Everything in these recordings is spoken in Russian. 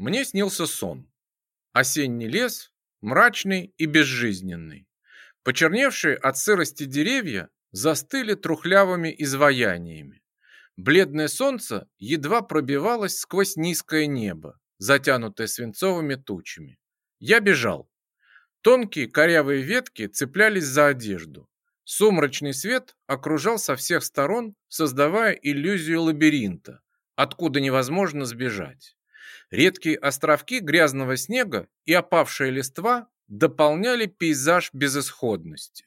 мне снился сон. Осенний лес, мрачный и безжизненный. Почерневшие от сырости деревья застыли трухлявыми изваяниями. Бледное солнце едва пробивалось сквозь низкое небо, затянутое свинцовыми тучами. Я бежал. Тонкие корявые ветки цеплялись за одежду. Сумрачный свет окружал со всех сторон, создавая иллюзию лабиринта, откуда невозможно сбежать. Редкие островки грязного снега и опавшая листва дополняли пейзаж безысходности.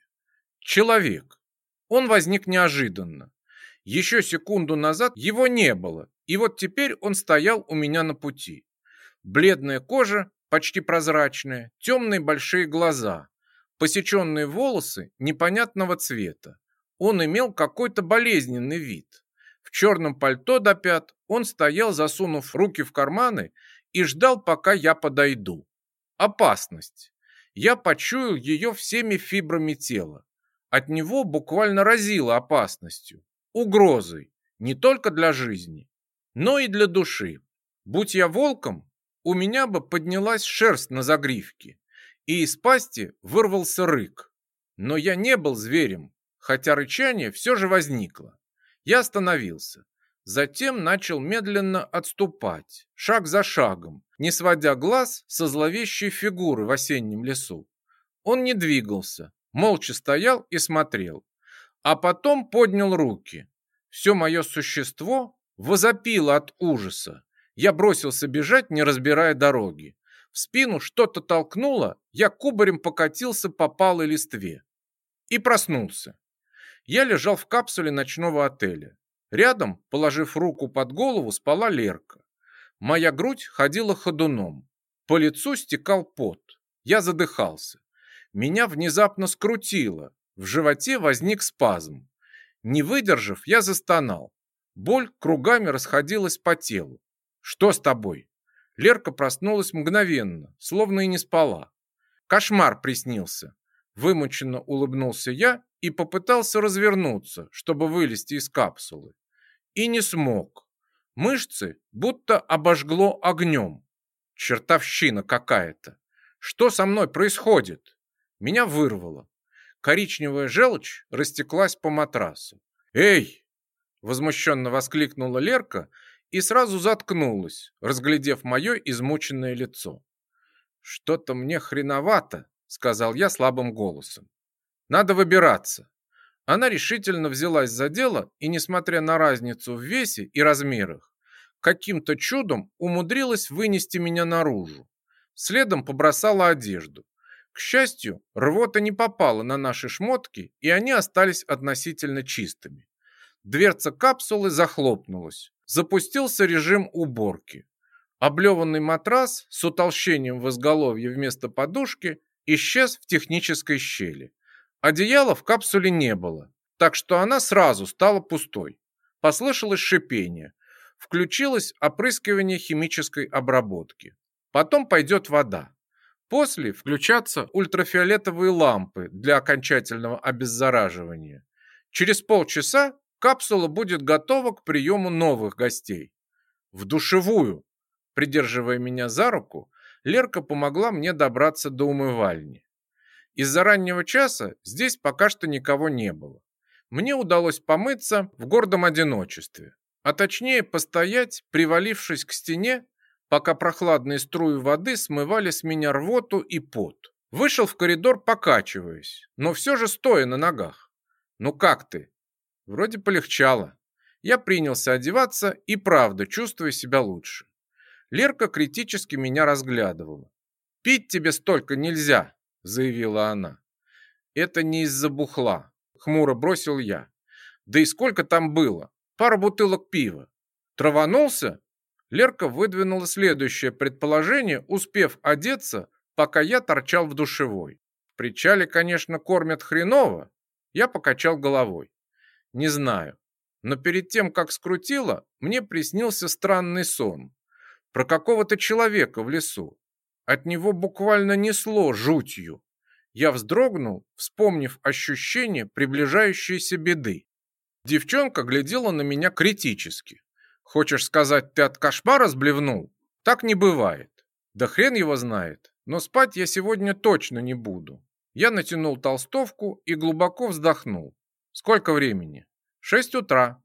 Человек. Он возник неожиданно. Еще секунду назад его не было, и вот теперь он стоял у меня на пути. Бледная кожа, почти прозрачная, темные большие глаза, посеченные волосы непонятного цвета. Он имел какой-то болезненный вид черном пальто до пят, он стоял, засунув руки в карманы, и ждал, пока я подойду. Опасность. Я почуял ее всеми фибрами тела. От него буквально разило опасностью, угрозой, не только для жизни, но и для души. Будь я волком, у меня бы поднялась шерсть на загривке, и из пасти вырвался рык. Но я не был зверем, хотя рычание все же возникло. Я остановился. Затем начал медленно отступать, шаг за шагом, не сводя глаз со зловещей фигуры в осеннем лесу. Он не двигался, молча стоял и смотрел, а потом поднял руки. Все мое существо возопило от ужаса. Я бросился бежать, не разбирая дороги. В спину что-то толкнуло, я кубарем покатился по палой листве. И проснулся. Я лежал в капсуле ночного отеля. Рядом, положив руку под голову, спала Лерка. Моя грудь ходила ходуном. По лицу стекал пот. Я задыхался. Меня внезапно скрутило. В животе возник спазм. Не выдержав, я застонал. Боль кругами расходилась по телу. «Что с тобой?» Лерка проснулась мгновенно, словно и не спала. «Кошмар приснился!» Вымученно улыбнулся я и попытался развернуться, чтобы вылезти из капсулы. И не смог. Мышцы будто обожгло огнем. Чертовщина какая-то. Что со мной происходит? Меня вырвало. Коричневая желчь растеклась по матрасу. «Эй!» — возмущенно воскликнула Лерка и сразу заткнулась, разглядев мое измученное лицо. «Что-то мне хреновато», — сказал я слабым голосом. Надо выбираться. Она решительно взялась за дело и, несмотря на разницу в весе и размерах, каким-то чудом умудрилась вынести меня наружу. Следом побросала одежду. К счастью, рвота не попала на наши шмотки, и они остались относительно чистыми. Дверца капсулы захлопнулась. Запустился режим уборки. Облеванный матрас с утолщением в изголовье вместо подушки исчез в технической щели. Одеяла в капсуле не было, так что она сразу стала пустой. Послышалось шипение. Включилось опрыскивание химической обработки. Потом пойдет вода. После включатся ультрафиолетовые лампы для окончательного обеззараживания. Через полчаса капсула будет готова к приему новых гостей. В душевую, придерживая меня за руку, Лерка помогла мне добраться до умывальни. Из-за раннего часа здесь пока что никого не было. Мне удалось помыться в гордом одиночестве, а точнее постоять, привалившись к стене, пока прохладные струи воды смывали с меня рвоту и пот. Вышел в коридор, покачиваясь, но все же стоя на ногах. «Ну как ты?» Вроде полегчало. Я принялся одеваться и, правда, чувствую себя лучше. Лерка критически меня разглядывала. «Пить тебе столько нельзя!» заявила она. «Это не из-за бухла», — хмуро бросил я. «Да и сколько там было? Пара бутылок пива. Траванулся?» Лерка выдвинула следующее предположение, успев одеться, пока я торчал в душевой. В причале, конечно, кормят хреново. Я покачал головой. Не знаю. Но перед тем, как скрутило, мне приснился странный сон. Про какого-то человека в лесу. От него буквально несло жутью. Я вздрогнул, вспомнив ощущение приближающейся беды. Девчонка глядела на меня критически. «Хочешь сказать, ты от кошмара сблевнул? Так не бывает. Да хрен его знает. Но спать я сегодня точно не буду». Я натянул толстовку и глубоко вздохнул. «Сколько времени?» «Шесть утра.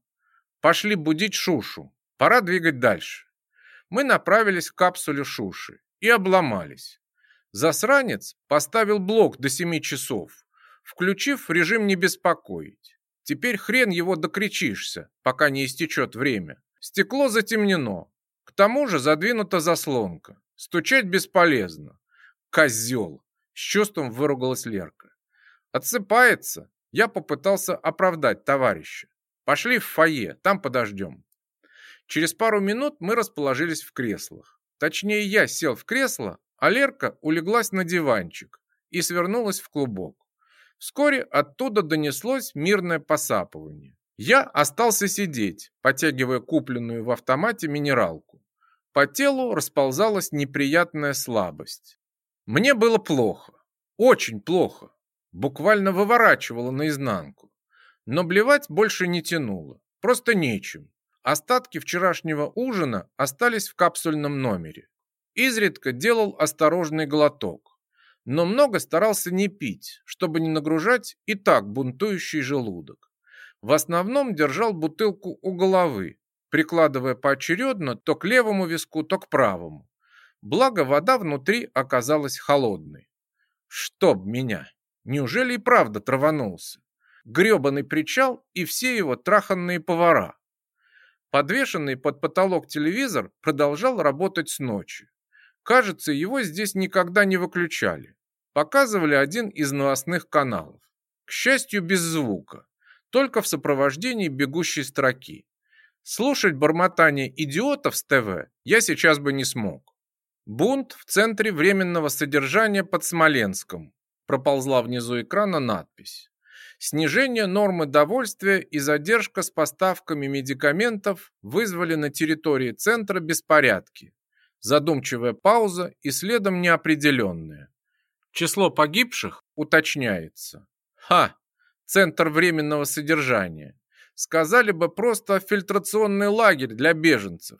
Пошли будить Шушу. Пора двигать дальше». Мы направились к капсуле Шуши и обломались. Засранец поставил блок до 7 часов, включив режим «не беспокоить». Теперь хрен его докричишься, пока не истечет время. Стекло затемнено. К тому же задвинута заслонка. Стучать бесполезно. Козел! С чувством выругалась Лерка. Отсыпается. Я попытался оправдать товарища. Пошли в фойе, там подождем. Через пару минут мы расположились в креслах. Точнее, я сел в кресло, а Лерка улеглась на диванчик и свернулась в клубок. Вскоре оттуда донеслось мирное посапывание. Я остался сидеть, потягивая купленную в автомате минералку. По телу расползалась неприятная слабость. Мне было плохо, очень плохо, буквально выворачивало наизнанку. Но блевать больше не тянуло, просто нечем. Остатки вчерашнего ужина остались в капсульном номере. Изредка делал осторожный глоток, но много старался не пить, чтобы не нагружать и так бунтующий желудок. В основном держал бутылку у головы, прикладывая поочередно то к левому виску, то к правому. Благо вода внутри оказалась холодной. Чтоб меня! Неужели и правда траванулся? Грёбаный причал и все его траханные повара. Подвешенный под потолок телевизор продолжал работать с ночи. Кажется, его здесь никогда не выключали. Показывали один из новостных каналов. К счастью, без звука, только в сопровождении бегущей строки. Слушать бормотание идиотов с ТВ я сейчас бы не смог. Бунт в центре временного содержания под Смоленском. Проползла внизу экрана надпись. Снижение нормы довольствия и задержка с поставками медикаментов вызвали на территории центра беспорядки. Задумчивая пауза и следом неопределенная. Число погибших уточняется. Ха! Центр временного содержания. Сказали бы просто фильтрационный лагерь для беженцев.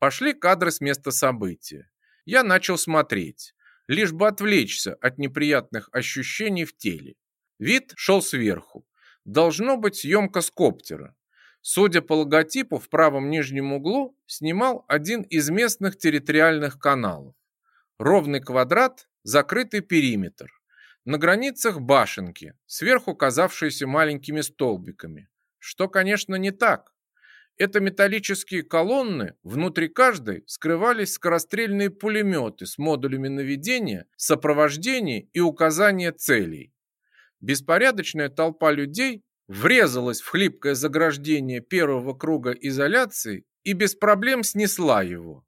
Пошли кадры с места события. Я начал смотреть, лишь бы отвлечься от неприятных ощущений в теле. Вид шел сверху. Должно быть съемка с коптера. Судя по логотипу, в правом нижнем углу снимал один из местных территориальных каналов. Ровный квадрат, закрытый периметр. На границах башенки, сверху казавшиеся маленькими столбиками. Что, конечно, не так. Это металлические колонны, внутри каждой скрывались скорострельные пулеметы с модулями наведения, сопровождения и указания целей. Беспорядочная толпа людей врезалась в хлипкое заграждение первого круга изоляции и без проблем снесла его.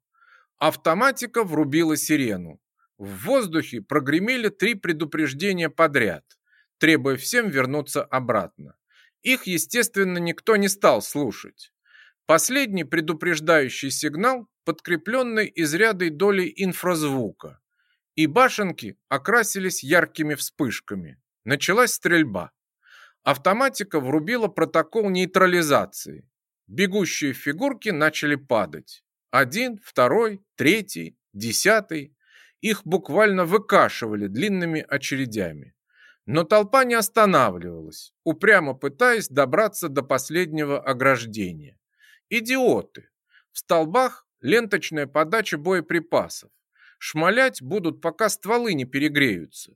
Автоматика врубила сирену. В воздухе прогремели три предупреждения подряд, требуя всем вернуться обратно. Их, естественно, никто не стал слушать. Последний предупреждающий сигнал, подкрепленный изрядой долей инфразвука. И башенки окрасились яркими вспышками. Началась стрельба. Автоматика врубила протокол нейтрализации. Бегущие фигурки начали падать. Один, второй, третий, десятый. Их буквально выкашивали длинными очередями. Но толпа не останавливалась, упрямо пытаясь добраться до последнего ограждения. Идиоты! В столбах ленточная подача боеприпасов. Шмалять будут, пока стволы не перегреются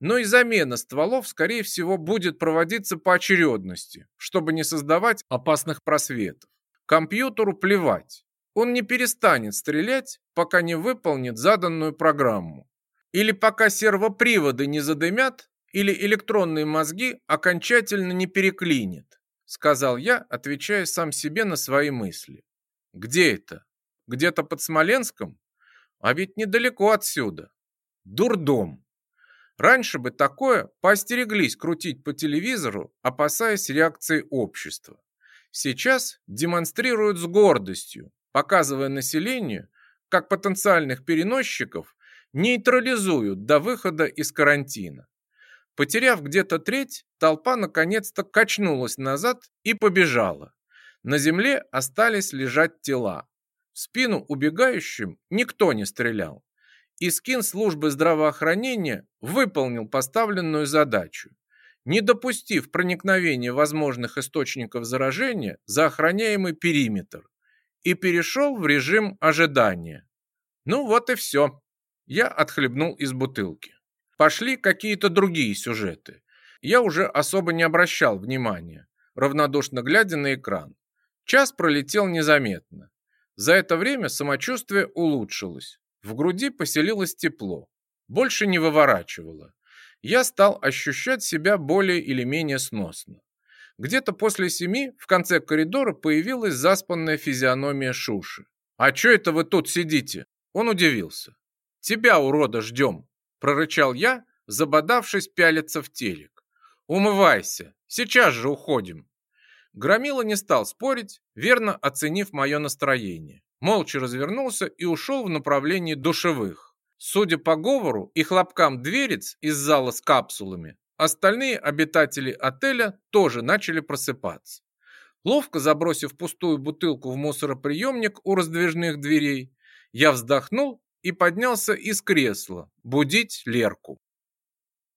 но и замена стволов, скорее всего, будет проводиться по очередности, чтобы не создавать опасных просветов. Компьютеру плевать. Он не перестанет стрелять, пока не выполнит заданную программу. Или пока сервоприводы не задымят, или электронные мозги окончательно не переклинят, сказал я, отвечая сам себе на свои мысли. Где это? Где-то под Смоленском? А ведь недалеко отсюда. Дурдом. Раньше бы такое постереглись крутить по телевизору, опасаясь реакции общества. Сейчас демонстрируют с гордостью, показывая населению, как потенциальных переносчиков нейтрализуют до выхода из карантина. Потеряв где-то треть, толпа наконец-то качнулась назад и побежала. На земле остались лежать тела. В спину убегающим никто не стрелял. Искин службы здравоохранения выполнил поставленную задачу, не допустив проникновения возможных источников заражения за охраняемый периметр и перешел в режим ожидания. Ну вот и все. Я отхлебнул из бутылки. Пошли какие-то другие сюжеты. Я уже особо не обращал внимания, равнодушно глядя на экран. Час пролетел незаметно. За это время самочувствие улучшилось. В груди поселилось тепло, больше не выворачивало. Я стал ощущать себя более или менее сносно. Где-то после семи в конце коридора появилась заспанная физиономия Шуши. «А чё это вы тут сидите?» Он удивился. «Тебя, урода, ждем!» – прорычал я, забодавшись пялиться в телек. «Умывайся! Сейчас же уходим!» Громила не стал спорить, верно оценив мое настроение молча развернулся и ушел в направлении душевых. Судя по говору и хлопкам дверец из зала с капсулами, остальные обитатели отеля тоже начали просыпаться. Ловко забросив пустую бутылку в мусороприемник у раздвижных дверей, я вздохнул и поднялся из кресла будить Лерку.